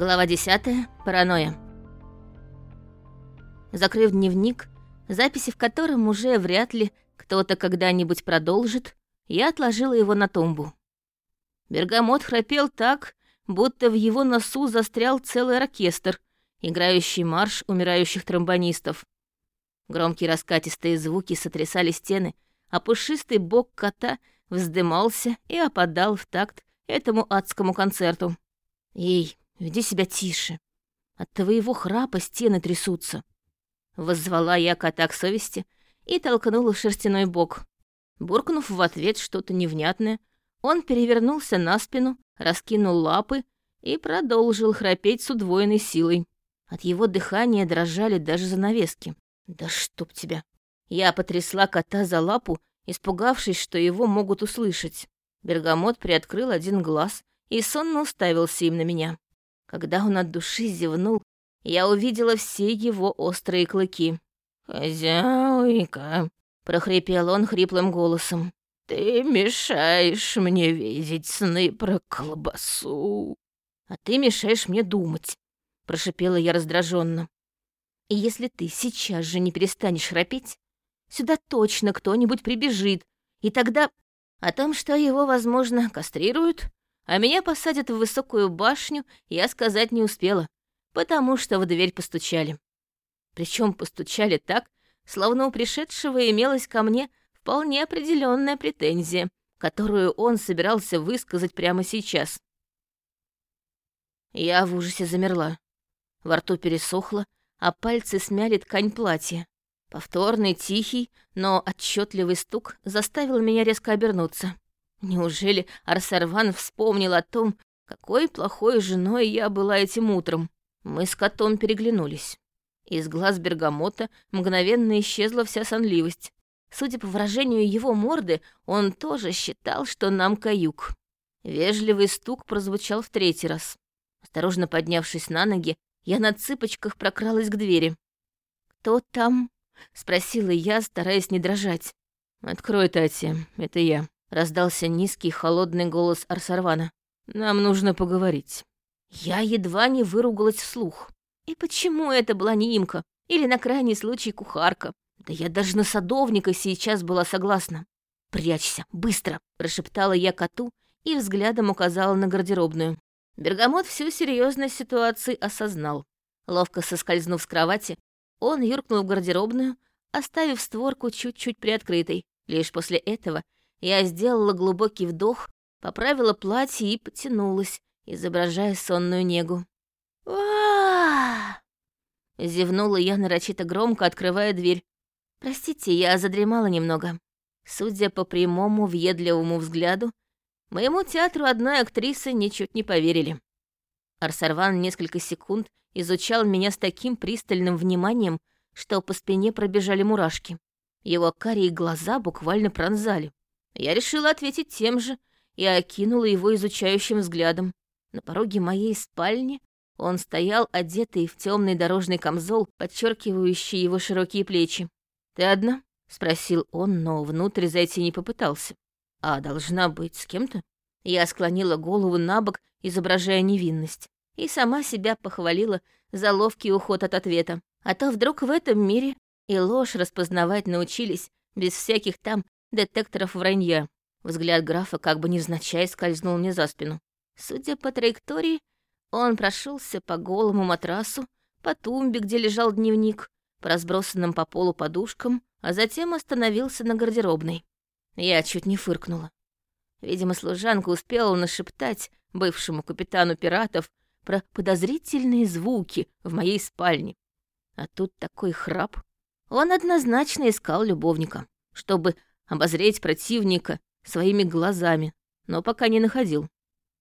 Глава 10. Паранойя. Закрыв дневник, записи в котором уже вряд ли кто-то когда-нибудь продолжит, я отложила его на тумбу. Бергамот храпел так, будто в его носу застрял целый оркестр, играющий марш умирающих тромбонистов. Громкие раскатистые звуки сотрясали стены, а пушистый бок кота вздымался и опадал в такт этому адскому концерту. «Эй, веди себя тише. От твоего храпа стены трясутся». Воззвала я кота к совести и толкнула шерстяной бок. Буркнув в ответ что-то невнятное, он перевернулся на спину, раскинул лапы и продолжил храпеть с удвоенной силой. От его дыхания дрожали даже занавески. «Да чтоб тебя!» Я потрясла кота за лапу, испугавшись, что его могут услышать. Бергамот приоткрыл один глаз и сонно уставился им на меня. Когда он от души зевнул, я увидела все его острые клыки. «Хозяйка», — прохрипел он хриплым голосом, — «ты мешаешь мне видеть сны про колбасу». «А ты мешаешь мне думать», — прошипела я раздраженно. «И если ты сейчас же не перестанешь храпеть, сюда точно кто-нибудь прибежит, и тогда о том, что его, возможно, кастрируют, а меня посадят в высокую башню, я сказать не успела, потому что в дверь постучали. Причем постучали так, словно у пришедшего имелась ко мне вполне определенная претензия, которую он собирался высказать прямо сейчас. Я в ужасе замерла. Во рту пересохло, а пальцы смяли ткань платья. Повторный, тихий, но отчетливый стук заставил меня резко обернуться. Неужели Арсарван вспомнил о том, какой плохой женой я была этим утром? Мы с котом переглянулись. Из глаз бергамота мгновенно исчезла вся сонливость. Судя по выражению его морды, он тоже считал, что нам каюк. Вежливый стук прозвучал в третий раз. Осторожно поднявшись на ноги, я на цыпочках прокралась к двери. «Кто там?» — спросила я, стараясь не дрожать. «Открой, Тати, это я», — раздался низкий холодный голос Арсарвана. «Нам нужно поговорить». Я едва не выругалась вслух. И почему это была не имка? Или, на крайний случай, кухарка? Да я даже на садовника сейчас была согласна. «Прячься, быстро!» — прошептала я коту и взглядом указала на гардеробную. Бергамот всю серьезность ситуации осознал. Ловко соскользнув с кровати, он юркнул в гардеробную, оставив створку чуть-чуть приоткрытой. Лишь после этого я сделала глубокий вдох, поправила платье и потянулась, изображая сонную негу. Зевнула я нарочито громко, открывая дверь. «Простите, я задремала немного». Судя по прямому, въедливому взгляду, моему театру одной актрисы ничуть не поверили. Арсарван несколько секунд изучал меня с таким пристальным вниманием, что по спине пробежали мурашки. Его карие глаза буквально пронзали. Я решила ответить тем же и окинула его изучающим взглядом. На пороге моей спальни он стоял одетый в темный дорожный камзол, подчеркивающий его широкие плечи. «Ты одна?» — спросил он, но внутрь зайти не попытался. «А должна быть с кем-то?» Я склонила голову на бок, изображая невинность и сама себя похвалила за ловкий уход от ответа. А то вдруг в этом мире и ложь распознавать научились без всяких там детекторов вранья. Взгляд графа как бы невзначай скользнул мне за спину. Судя по траектории, он прошелся по голому матрасу, по тумбе, где лежал дневник, по разбросанным по полу подушкам, а затем остановился на гардеробной. Я чуть не фыркнула. Видимо, служанка успела нашептать бывшему капитану пиратов про подозрительные звуки в моей спальне. А тут такой храп. Он однозначно искал любовника, чтобы обозреть противника своими глазами, но пока не находил.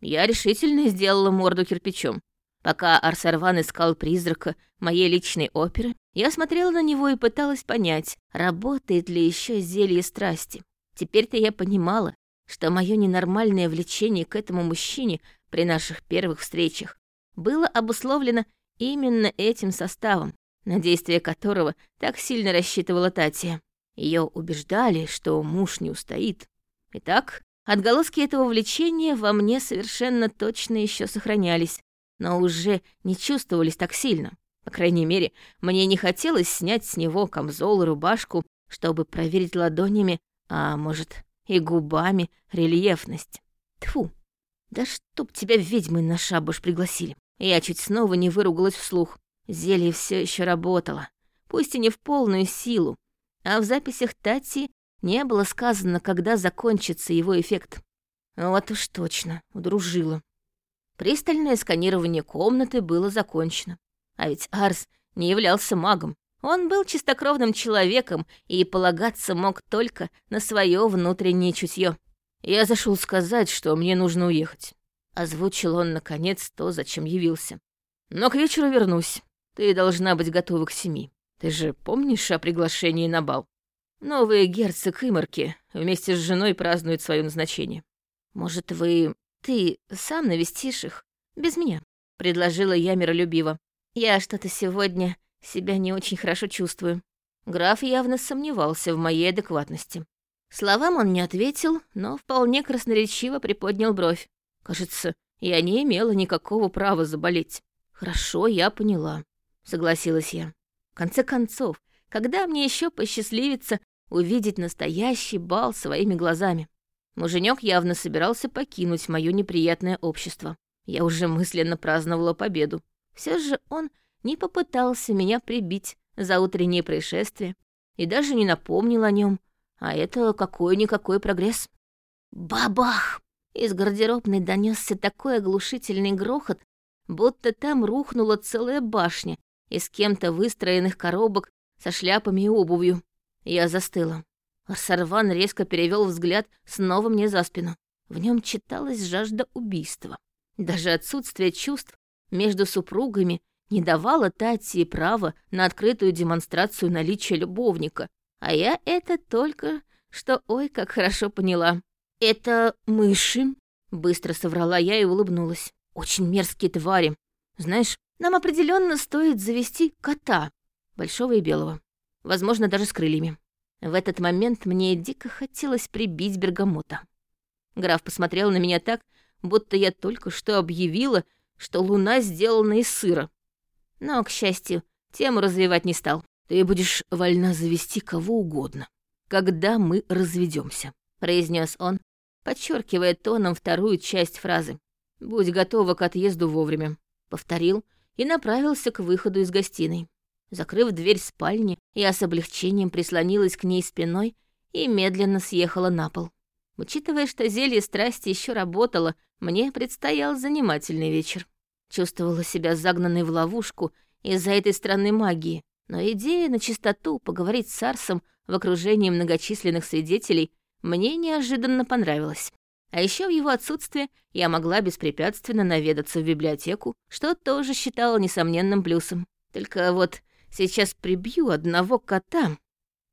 Я решительно сделала морду кирпичом. Пока Арсарван искал призрака моей личной оперы, я смотрела на него и пыталась понять, работает ли еще зелье страсти. Теперь-то я понимала, что мое ненормальное влечение к этому мужчине при наших первых встречах было обусловлено именно этим составом, на действие которого так сильно рассчитывала Татья. Ее убеждали, что муж не устоит. Итак, отголоски этого влечения во мне совершенно точно еще сохранялись. но уже не чувствовались так сильно. По крайней мере, мне не хотелось снять с него камзол и рубашку, чтобы проверить ладонями, а может, и губами рельефность. Тфу, да чтоб тебя ведьмы на шабуш пригласили. Я чуть снова не выругалась вслух. Зелье все еще работало, пусть и не в полную силу, а в записях Тати не было сказано, когда закончится его эффект. Вот уж точно, удружила. Пристальное сканирование комнаты было закончено. А ведь Арс не являлся магом. Он был чистокровным человеком и полагаться мог только на свое внутреннее чутье. «Я зашел сказать, что мне нужно уехать». Озвучил он, наконец, то, зачем явился. «Но к вечеру вернусь. Ты должна быть готова к семи. Ты же помнишь о приглашении на бал? Новый герцог Имарки вместе с женой празднует свое назначение. Может, вы... ты сам навестишь их? Без меня?» — предложила я миролюбиво. «Я что-то сегодня себя не очень хорошо чувствую». Граф явно сомневался в моей адекватности. Словам он не ответил, но вполне красноречиво приподнял бровь. Кажется, я не имела никакого права заболеть. Хорошо, я поняла, согласилась я. Конце концов, когда мне еще посчастливится увидеть настоящий бал своими глазами? Муженек явно собирался покинуть мое неприятное общество. Я уже мысленно праздновала победу. Все же он не попытался меня прибить за утреннее происшествие и даже не напомнил о нем, а это какой-никакой прогресс. Бабах! Из гардеробной донесся такой оглушительный грохот, будто там рухнула целая башня из кем-то выстроенных коробок со шляпами и обувью. Я застыла. Арсарван резко перевел взгляд снова мне за спину. В нем читалась жажда убийства. Даже отсутствие чувств между супругами не давало Татье права на открытую демонстрацию наличия любовника, а я это только что ой, как хорошо поняла. «Это мыши?» — быстро соврала я и улыбнулась. «Очень мерзкие твари. Знаешь, нам определенно стоит завести кота, большого и белого. Возможно, даже с крыльями». В этот момент мне дико хотелось прибить бергамота. Граф посмотрел на меня так, будто я только что объявила, что луна сделана из сыра. Но, к счастью, тему развивать не стал. «Ты будешь вольна завести кого угодно, когда мы разведемся, произнес он, подчеркивая тоном вторую часть фразы. «Будь готова к отъезду вовремя», — повторил и направился к выходу из гостиной. Закрыв дверь спальни, я с облегчением прислонилась к ней спиной и медленно съехала на пол. Учитывая, что зелье страсти еще работало, мне предстоял занимательный вечер. Чувствовала себя загнанной в ловушку из-за этой странной магии, но идея на чистоту поговорить с Арсом в окружении многочисленных свидетелей мне неожиданно понравилась. А еще в его отсутствие я могла беспрепятственно наведаться в библиотеку, что тоже считала несомненным плюсом. Только вот сейчас прибью одного кота.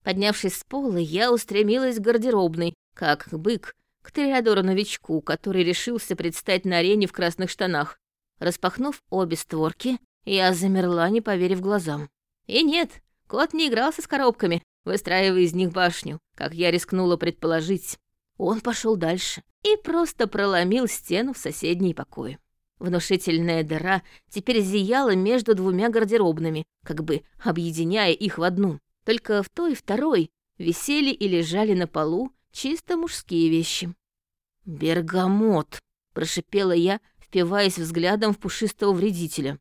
Поднявшись с пола, я устремилась к гардеробной, как бык, к Триадору-новичку, который решился предстать на арене в красных штанах. Распахнув обе створки, я замерла, не поверив глазам. И нет, кот не игрался с коробками, выстраивая из них башню, как я рискнула предположить. Он пошел дальше и просто проломил стену в соседний покой. Внушительная дыра теперь зияла между двумя гардеробными, как бы объединяя их в одну. Только в той и второй висели и лежали на полу чисто мужские вещи. «Бергамот!» — прошипела я, впиваясь взглядом в пушистого вредителя.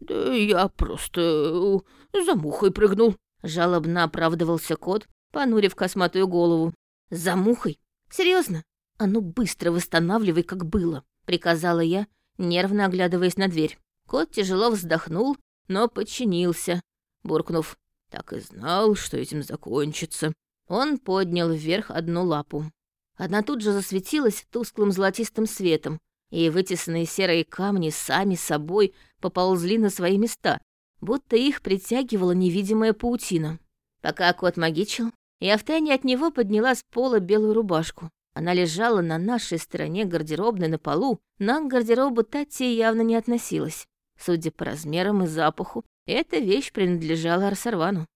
«Да я просто э, за мухой прыгнул», — жалобно оправдывался кот, понурив косматую голову. «За мухой? Серьезно? А ну быстро восстанавливай, как было», — приказала я, нервно оглядываясь на дверь. Кот тяжело вздохнул, но подчинился, буркнув. «Так и знал, что этим закончится». Он поднял вверх одну лапу. Одна тут же засветилась тусклым золотистым светом, и вытесанные серые камни сами собой поползли на свои места, будто их притягивала невидимая паутина. Пока кот магичил, я втайне от него подняла с пола белую рубашку. Она лежала на нашей стороне гардеробной на полу, но к гардеробу Тати явно не относилась. Судя по размерам и запаху, эта вещь принадлежала Арсарвану.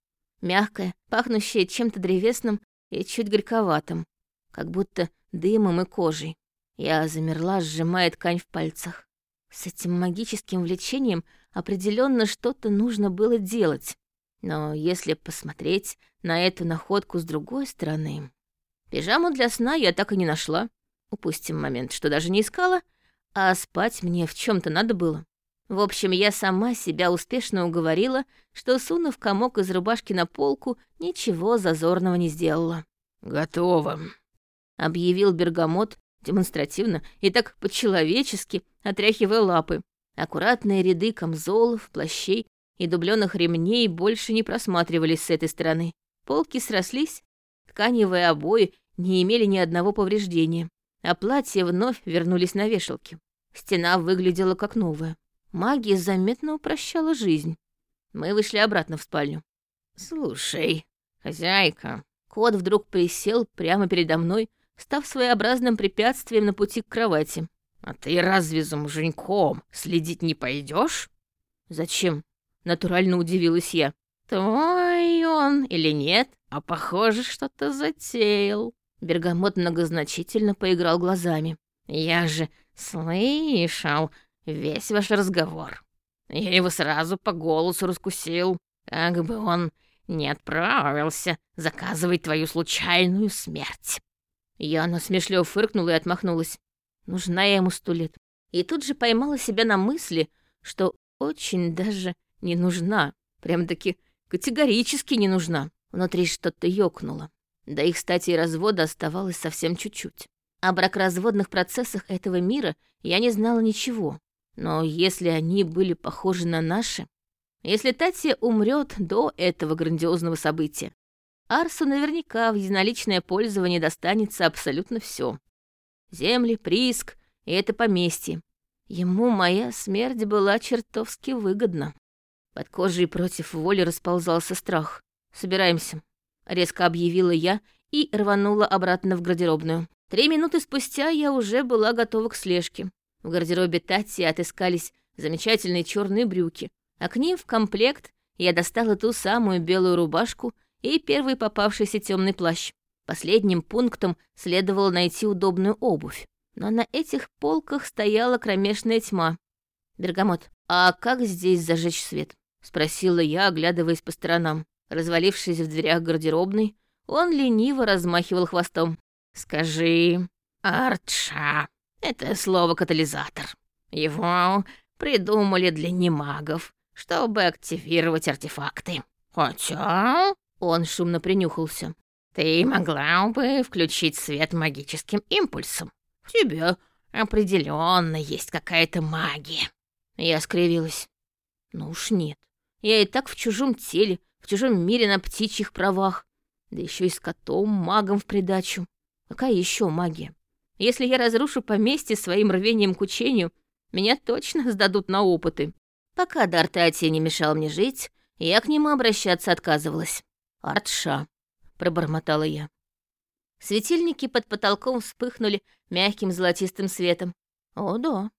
Мягкая, пахнущая чем-то древесным и чуть горьковатым, как будто дымом и кожей. Я замерла, сжимая ткань в пальцах. С этим магическим влечением определенно что-то нужно было делать. Но если посмотреть на эту находку с другой стороны... Пижаму для сна я так и не нашла. Упустим момент, что даже не искала, а спать мне в чем то надо было. В общем, я сама себя успешно уговорила, что, сунув комок из рубашки на полку, ничего зазорного не сделала. «Готово», — объявил Бергамот демонстративно и так по-человечески, отряхивая лапы. Аккуратные ряды камзолов, плащей и дубленых ремней больше не просматривались с этой стороны. Полки срослись, тканевые обои не имели ни одного повреждения, а платья вновь вернулись на вешалки. Стена выглядела как новая. Магия заметно упрощала жизнь. Мы вышли обратно в спальню. «Слушай, хозяйка...» Кот вдруг присел прямо передо мной, став своеобразным препятствием на пути к кровати. «А ты разве за муженьком следить не пойдешь? «Зачем?» — натурально удивилась я. «Твой он или нет? А похоже, что-то затеял». Бергамот многозначительно поиграл глазами. «Я же слышал весь ваш разговор. Я его сразу по голосу раскусил, как бы он не отправился заказывать твою случайную смерть». Я насмешливо фыркнула и отмахнулась. Нужна я ему сто лет. И тут же поймала себя на мысли, что очень даже не нужна. Прям-таки категорически не нужна. Внутри что-то ёкнуло. До их стати развода оставалось совсем чуть-чуть. О бракоразводных процессах этого мира я не знала ничего. Но если они были похожи на наши... Если Татья умрет до этого грандиозного события, Арсу наверняка в единоличное пользование достанется абсолютно все. Земли, прииск и это поместье. Ему моя смерть была чертовски выгодна. Под кожей против воли расползался страх. «Собираемся», — резко объявила я и рванула обратно в гардеробную. Три минуты спустя я уже была готова к слежке. В гардеробе Тати отыскались замечательные черные брюки, а к ним в комплект я достала ту самую белую рубашку и первый попавшийся темный плащ. Последним пунктом следовало найти удобную обувь. Но на этих полках стояла кромешная тьма. «Бергамот, а как здесь зажечь свет?» — спросила я, оглядываясь по сторонам. Развалившись в дверях гардеробной, он лениво размахивал хвостом. «Скажи, Артша, это слово «катализатор». Его придумали для немагов, чтобы активировать артефакты. Хотя...» Он шумно принюхался. «Ты могла бы включить свет магическим импульсом. В тебе определенно есть какая-то магия». Я скривилась. «Ну уж нет. Я и так в чужом теле, в чужом мире на птичьих правах. Да еще и с котом, магом в придачу. Какая еще магия? Если я разрушу поместье своим рвением к учению, меня точно сдадут на опыты. Пока дар Татья не мешал мне жить, я к нему обращаться отказывалась. «Артша», — пробормотала я. Светильники под потолком вспыхнули мягким золотистым светом. О, да,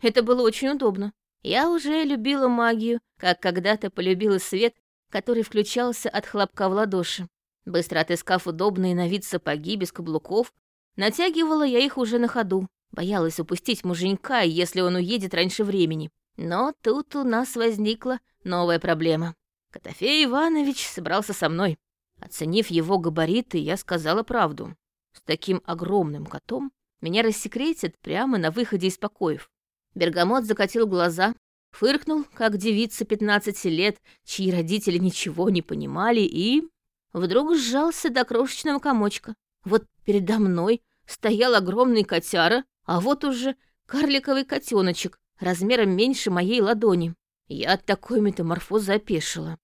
это было очень удобно. Я уже любила магию, как когда-то полюбила свет, который включался от хлопка в ладоши. Быстро отыскав удобные на вид сапоги без каблуков, натягивала я их уже на ходу. Боялась упустить муженька, если он уедет раньше времени. Но тут у нас возникла новая проблема. Котофей Иванович собрался со мной. Оценив его габариты, я сказала правду. С таким огромным котом меня рассекретят прямо на выходе из покоев. Бергамот закатил глаза, фыркнул, как девица 15 лет, чьи родители ничего не понимали, и... Вдруг сжался до крошечного комочка. Вот передо мной стоял огромный котяра, а вот уже карликовый котеночек, размером меньше моей ладони. Я от такой метаморфозы опешила.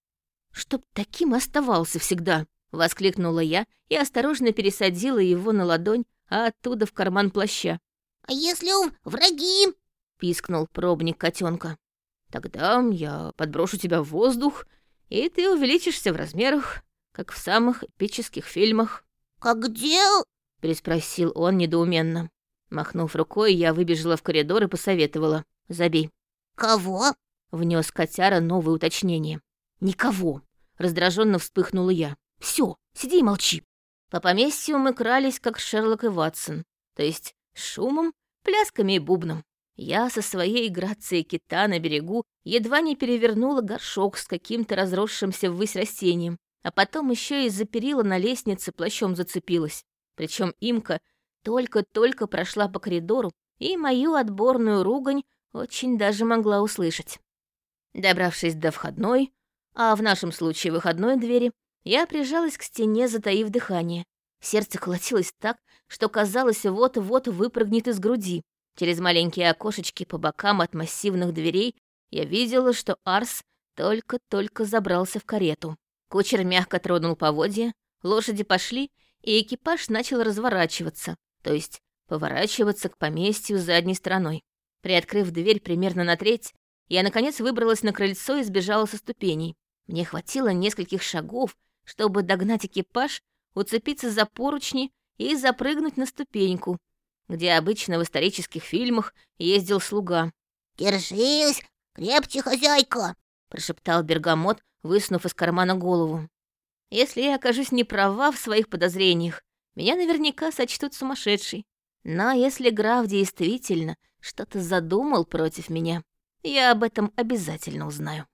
«Чтоб таким оставался всегда!» — воскликнула я и осторожно пересадила его на ладонь, а оттуда в карман плаща. «А если у враги?» — пискнул пробник котенка. «Тогда я подброшу тебя в воздух, и ты увеличишься в размерах, как в самых эпических фильмах». «Как где?» — переспросил он недоуменно. Махнув рукой, я выбежала в коридор и посоветовала. «Забей». «Кого?» — внес котяра новое уточнение. «Никого!» — раздраженно вспыхнула я. Все, сиди и молчи». По поместью мы крались, как Шерлок и Ватсон, то есть шумом, плясками и бубном. Я со своей грацией кита на берегу едва не перевернула горшок с каким-то разросшимся ввысь растением, а потом еще и за перила на лестнице плащом зацепилась. Причем имка только-только прошла по коридору, и мою отборную ругань очень даже могла услышать. Добравшись до входной, а в нашем случае выходной двери, я прижалась к стене, затаив дыхание. Сердце колотилось так, что казалось, вот-вот выпрыгнет из груди. Через маленькие окошечки по бокам от массивных дверей я видела, что Арс только-только забрался в карету. Кучер мягко тронул поводья, лошади пошли, и экипаж начал разворачиваться, то есть поворачиваться к поместью задней стороной. Приоткрыв дверь примерно на треть, я, наконец, выбралась на крыльцо и сбежала со ступеней. Мне хватило нескольких шагов, чтобы догнать экипаж, уцепиться за поручни и запрыгнуть на ступеньку, где обычно в исторических фильмах ездил слуга. «Держись, крепче, хозяйка!» — прошептал Бергамот, высунув из кармана голову. «Если я окажусь не права в своих подозрениях, меня наверняка сочтут сумасшедшей. Но если граф действительно что-то задумал против меня, я об этом обязательно узнаю».